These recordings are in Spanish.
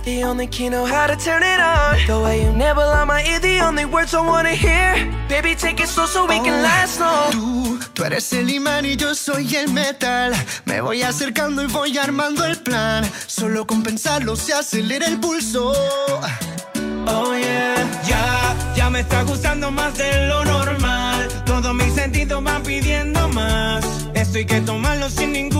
Got the only key, know how to turn it on. The way you nibble on my ear, the only words I wanna hear. Baby, take it slow so we can last long. Tú, tú eres el imán y yo soy el metal. Me voy acercando y voy armando el plan. Solo con pensarlo se acelera el pulso. Oh yeah, ya, ya me está gustando más de lo normal. Todos mis sentidos van pidiendo más. Esto hay que tomarlo sin ningún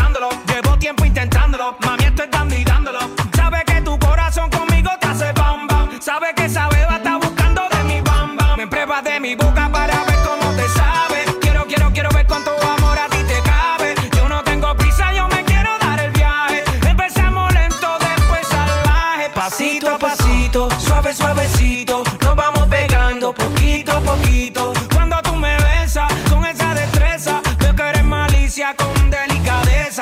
pensándolo. Llevo tiempo intentándolo. Mami, estoy dando y dándolo. Sabe que tu corazón conmigo te hace bam bam. Sabe que esa beba está buscando de mi bam bam. Me pruebas de mi boca para ver cómo te sabe. Quiero, quiero, quiero ver cuánto amor a ti te cabe. Yo no tengo prisa, yo me quiero dar el viaje. Empezamos lento, después salvaje. Pasito a pasito, suave, suavecito. Nos vamos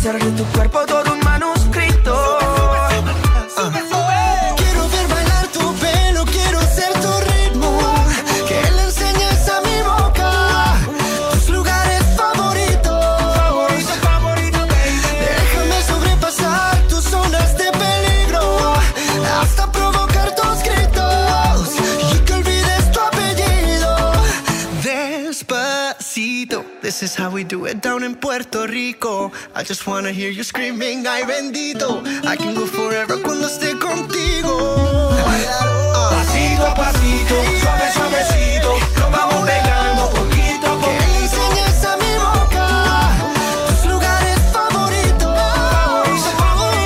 Hacer de tu cuerpo Despacito, this is how we do it down in Puerto Rico. I just wanna hear you screaming, ay bendito. I can go forever cuando esté contigo. Pasito a pasito, suave, suavecito. Nos vamos pegando poquito a Que poquito. enseñes a mi boca tus lugares favoritos.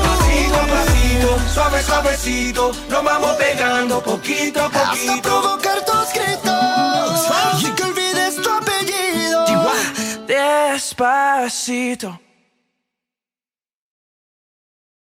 Pasito a pasito, suave, suavecito. Nos vamos pegando poquito a Hasta poquito. provocar Despacito.